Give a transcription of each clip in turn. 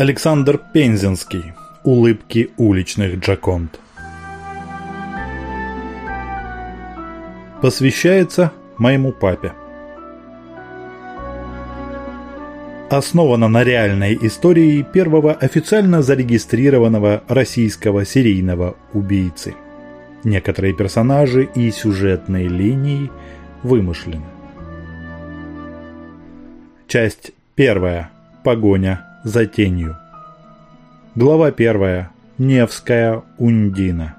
Александр Пензенский. Улыбки уличных Джаконт. Посвящается моему папе. Основана на реальной истории первого официально зарегистрированного российского серийного убийцы. Некоторые персонажи и сюжетные линии вымышлены. Часть первая. Погоня за тенью. Глава первая. Невская Ундина.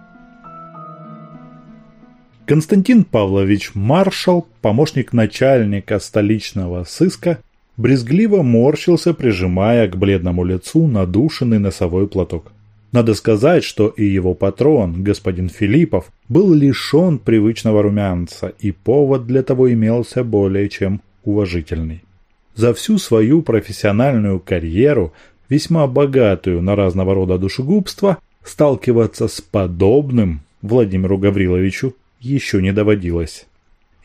Константин Павлович Маршал, помощник начальника столичного сыска, брезгливо морщился, прижимая к бледному лицу надушенный носовой платок. Надо сказать, что и его патрон, господин Филиппов, был лишен привычного румянца, и повод для того имелся более чем уважительный. За всю свою профессиональную карьеру, весьма богатую на разного рода душегубства, сталкиваться с подобным Владимиру Гавриловичу еще не доводилось.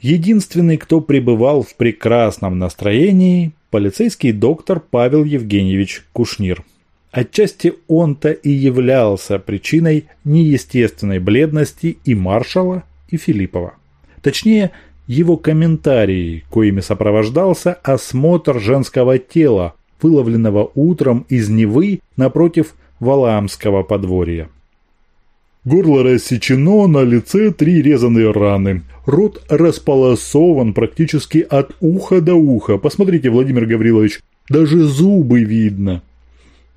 Единственный, кто пребывал в прекрасном настроении, полицейский доктор Павел Евгеньевич Кушнир. Отчасти он-то и являлся причиной неестественной бледности и маршала, и Филиппова. Точнее, его комментарии, коими сопровождался осмотр женского тела, выловленного утром из Невы напротив Валаамского подворья. Горло рассечено, на лице три резаные раны. Рот располосован практически от уха до уха. Посмотрите, Владимир Гаврилович, даже зубы видно.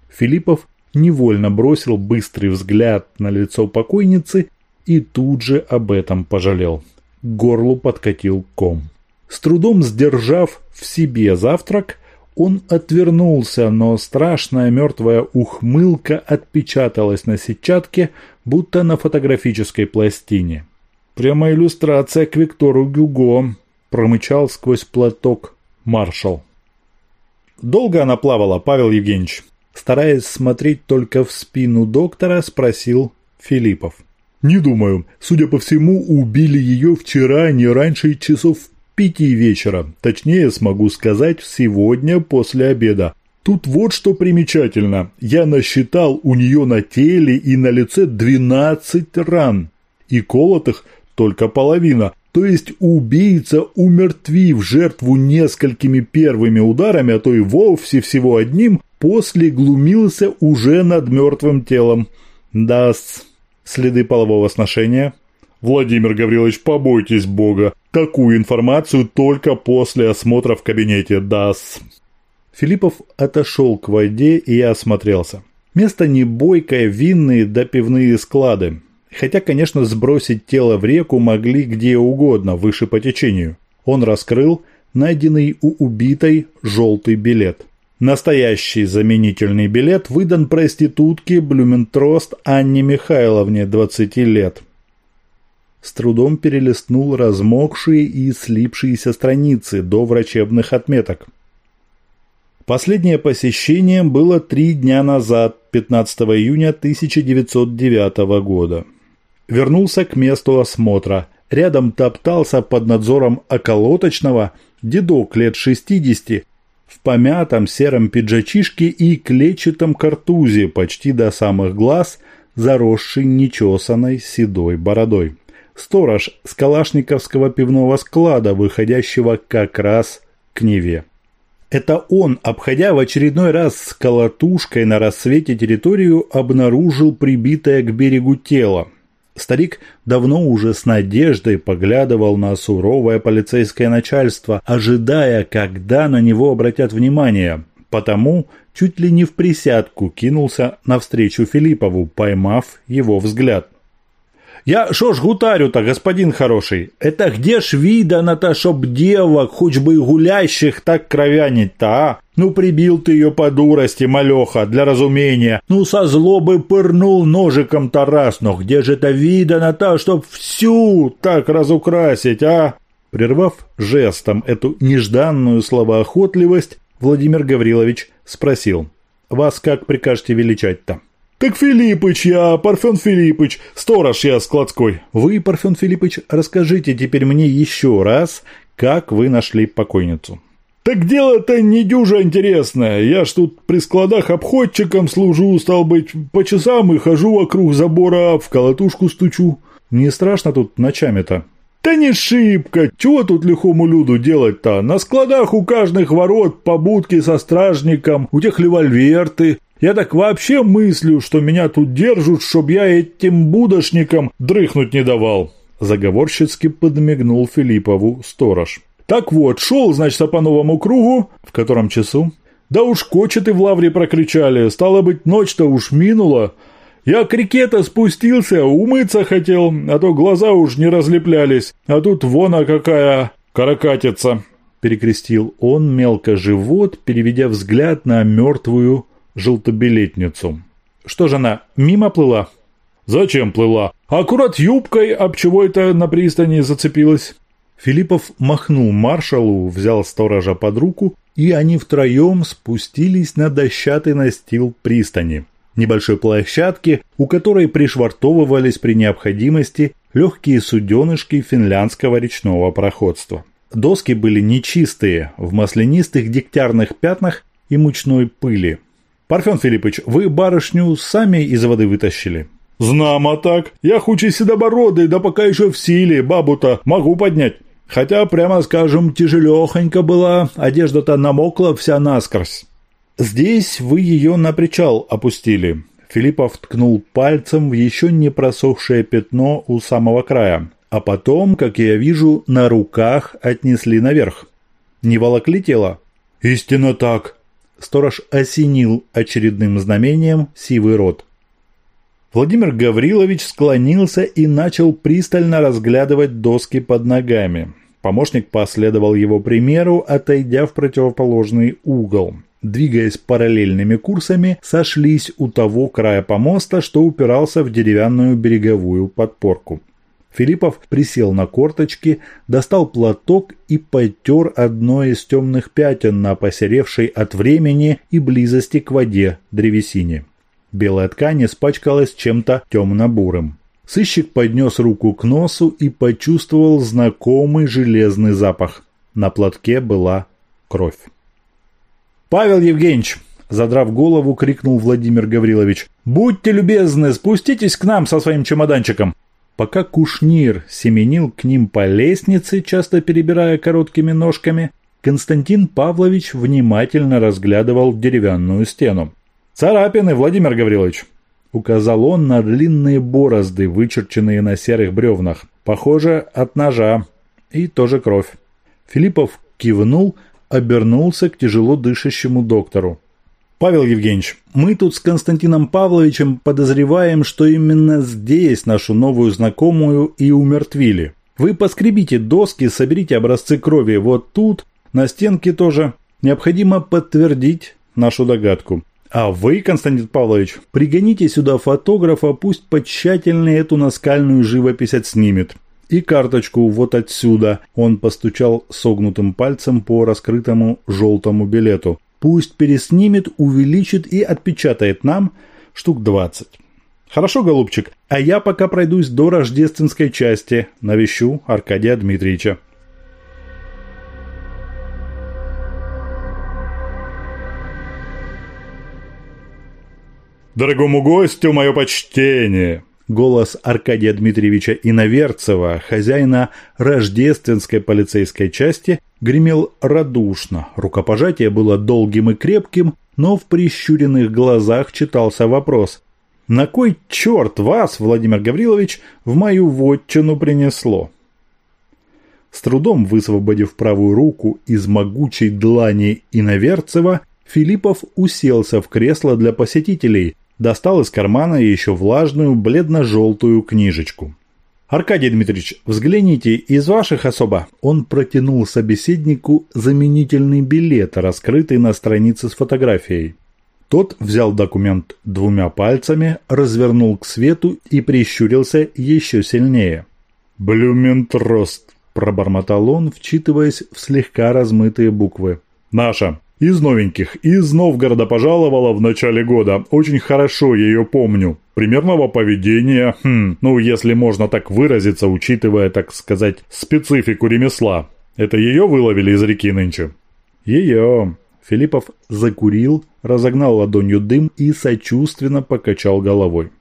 Филиппов невольно бросил быстрый взгляд на лицо покойницы и тут же об этом пожалел к горлу подкатил ком. С трудом сдержав в себе завтрак, он отвернулся, но страшная мертвая ухмылка отпечаталась на сетчатке, будто на фотографической пластине. «Прямо иллюстрация к Виктору Гюго», – промычал сквозь платок маршал. «Долго она плавала, Павел Евгеньевич?» Стараясь смотреть только в спину доктора, спросил Филиппов. «Не думаю. Судя по всему, убили ее вчера не раньше часов пяти вечера. Точнее, смогу сказать, сегодня после обеда. Тут вот что примечательно. Я насчитал у нее на теле и на лице 12 ран. И колотых только половина. То есть убийца, умертвив жертву несколькими первыми ударами, а то и вовсе всего одним, после глумился уже над мертвым телом. Даст следы полового сношения? Владимир Гаврилович, побойтесь Бога. Такую информацию только после осмотра в кабинете даст. Филиппов отошел к воде и осмотрелся. Место не бойкое, винные да пивные склады. Хотя, конечно, сбросить тело в реку могли где угодно, выше по течению. Он раскрыл найденный у убитой желтый билет. Настоящий заменительный билет выдан проститутке Блюментрост Анне Михайловне, 20 лет. С трудом перелистнул размокшие и слипшиеся страницы до врачебных отметок. Последнее посещение было три дня назад, 15 июня 1909 года. Вернулся к месту осмотра. Рядом топтался под надзором околоточного дедок лет 60 в помятом сером пиджачишке и клетчатом картузе почти до самых глаз, заросший нечесанной седой бородой. Сторож с калашниковского пивного склада, выходящего как раз к Неве. Это он, обходя в очередной раз с колотушкой на рассвете территорию, обнаружил прибитое к берегу тело. Старик давно уже с надеждой поглядывал на суровое полицейское начальство, ожидая, когда на него обратят внимание. Потому чуть ли не в присядку кинулся навстречу Филиппову, поймав его взгляд. Я шо ж гутарю-то, господин хороший? Это где ж видано-то, чтоб девок, хоть бы и гулящих, так кровянить-то, а? Ну, прибил ты ее по дурости, малеха, для разумения. Ну, со злобы пырнул ножиком-то но где же это видано-то, чтоб всю так разукрасить, а? Прервав жестом эту нежданную словоохотливость, Владимир Гаврилович спросил. «Вас как прикажете величать-то?» «Так Филиппыч я, Парфен Филиппыч, сторож я складской». «Вы, Парфен Филиппыч, расскажите теперь мне еще раз, как вы нашли покойницу». «Так дело-то не дюжа интересное. Я ж тут при складах обходчиком служу, стал быть, по часам и хожу вокруг забора, в колотушку стучу. Не страшно тут ночами-то?» «Да не шибко! Чего тут лихому люду делать-то? На складах у каждых ворот побудки со стражником, у тех револьверты. Я так вообще мыслю, что меня тут держат, чтоб я этим будошникам дрыхнуть не давал!» Заговорщицки подмигнул Филиппову сторож. «Так вот, шел, значит, по новому кругу. В котором часу?» «Да уж кочеты в лавре прокричали. Стало быть, ночь-то уж минула. Я к реке-то спустился, умыться хотел, а то глаза уж не разлеплялись. А тут вона какая каракатица!» Перекрестил он мелко живот, переведя взгляд на мертвую желтобилетницу. «Что же она, мимо плыла?» «Зачем плыла? Аккурат юбкой об чего это на пристани зацепилась?» Филиппов махнул маршалу, взял сторожа под руку, и они втроем спустились на дощатый настил пристани небольшой площадки, у которой пришвартовывались при необходимости легкие суденышки финляндского речного проходства. Доски были нечистые, в маслянистых дегтярных пятнах и мучной пыли. «Парфен Филиппович, вы барышню сами из воды вытащили?» «Знамо так. Я хоть и седобородый, да пока еще в силе, бабу-то могу поднять. Хотя, прямо скажем, тяжелехонько была, одежда-то намокла вся насквозь». «Здесь вы ее на причал опустили». Филиппов ткнул пальцем в еще не просохшее пятно у самого края. А потом, как я вижу, на руках отнесли наверх. Не волокли тело? «Истинно так!» Сторож осенил очередным знамением сивый рот. Владимир Гаврилович склонился и начал пристально разглядывать доски под ногами. Помощник последовал его примеру, отойдя в противоположный угол двигаясь параллельными курсами, сошлись у того края помоста, что упирался в деревянную береговую подпорку. Филиппов присел на корточки, достал платок и потер одно из темных пятен на посеревшей от времени и близости к воде древесине. Белая ткань испачкалась чем-то темно-бурым. Сыщик поднес руку к носу и почувствовал знакомый железный запах. На платке была кровь. «Павел Евгеньевич!» Задрав голову, крикнул Владимир Гаврилович. «Будьте любезны, спуститесь к нам со своим чемоданчиком!» Пока Кушнир семенил к ним по лестнице, часто перебирая короткими ножками, Константин Павлович внимательно разглядывал деревянную стену. «Царапины, Владимир Гаврилович!» Указал он на длинные борозды, вычерченные на серых бревнах. Похоже, от ножа. И тоже кровь. Филиппов кивнул – обернулся к тяжело дышащему доктору. «Павел Евгеньевич, мы тут с Константином Павловичем подозреваем, что именно здесь нашу новую знакомую и умертвили. Вы поскребите доски, соберите образцы крови вот тут, на стенке тоже. Необходимо подтвердить нашу догадку. А вы, Константин Павлович, пригоните сюда фотографа, пусть потщательнее эту наскальную живопись отснимет и карточку вот отсюда. Он постучал согнутым пальцем по раскрытому желтому билету. Пусть переснимет, увеличит и отпечатает нам штук двадцать. Хорошо, голубчик, а я пока пройдусь до рождественской части, навещу Аркадия Дмитриевича. Дорогому гостю мое почтение! Голос Аркадия Дмитриевича Иноверцева, хозяина рождественской полицейской части, гремел радушно. Рукопожатие было долгим и крепким, но в прищуренных глазах читался вопрос. «На кой черт вас, Владимир Гаврилович, в мою вотчину принесло?» С трудом высвободив правую руку из могучей длани Иноверцева, Филиппов уселся в кресло для посетителей, достал из кармана еще влажную бледно-желтую книжечку. «Аркадий Дмитриевич, взгляните, из ваших особо...» Он протянул собеседнику заменительный билет, раскрытый на странице с фотографией. Тот взял документ двумя пальцами, развернул к свету и прищурился еще сильнее. «Блюментрост», – пробормотал он, вчитываясь в слегка размытые буквы. «Наша. Из новеньких. Из Новгорода пожаловала в начале года. Очень хорошо ее помню. Примерного поведения, хм, ну, если можно так выразиться, учитывая, так сказать, специфику ремесла. Это ее выловили из реки нынче? Ее. Филиппов закурил, разогнал ладонью дым и сочувственно покачал головой.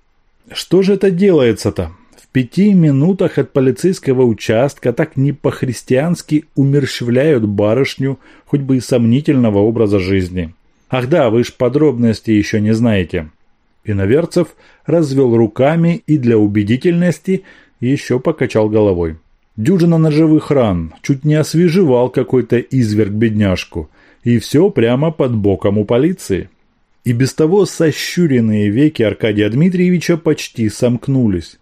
Что же это делается-то? Пяти минутах от полицейского участка так не по-христиански умерщвляют барышню, хоть бы и сомнительного образа жизни. Ах да, вы ж подробности еще не знаете. Иноверцев развел руками и для убедительности еще покачал головой. Дюжина ножевых ран, чуть не освежевал какой-то изверг бедняжку. И все прямо под боком у полиции. И без того сощуренные веки Аркадия Дмитриевича почти сомкнулись.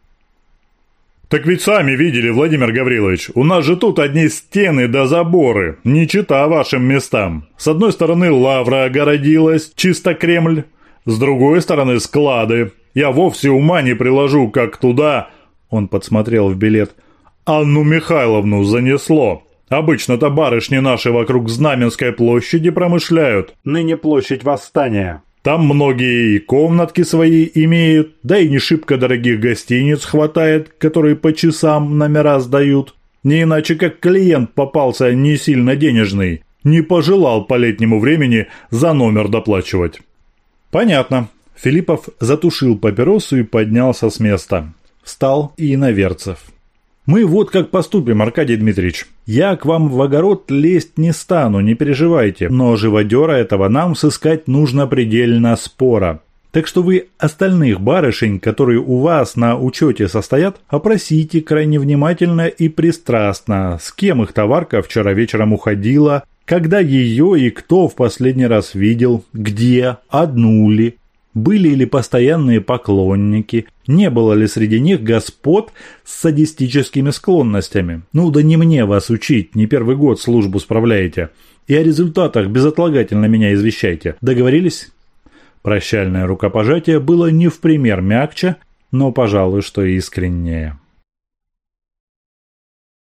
«Так ведь сами видели, Владимир Гаврилович, у нас же тут одни стены да заборы, не чита вашим местам. С одной стороны лавра огородилась, чисто Кремль, с другой стороны склады. Я вовсе ума не приложу, как туда...» Он подсмотрел в билет – Анну Михайловну занесло. Обычно-то барышни наши вокруг Знаменской площади промышляют. Ныне площадь Восстания. Там многие и комнатки свои имеют, да и не шибко дорогих гостиниц хватает, которые по часам номера сдают. Не иначе как клиент попался не сильно денежный, не пожелал по летнему времени за номер доплачивать. Понятно. Филиппов затушил папиросу и поднялся с места. Встал и иноверцев. Мы вот как поступим, Аркадий Дмитриевич. Я к вам в огород лезть не стану, не переживайте. Но живодера этого нам сыскать нужно предельно спора. Так что вы остальных барышень, которые у вас на учете состоят, опросите крайне внимательно и пристрастно, с кем их товарка вчера вечером уходила, когда ее и кто в последний раз видел, где, одну ли, были ли постоянные поклонники, не было ли среди них господ с садистическими склонностями. Ну да не мне вас учить, не первый год службу справляете. И о результатах безотлагательно меня извещайте. Договорились? Прощальное рукопожатие было не в пример мягче, но, пожалуй, что искреннее.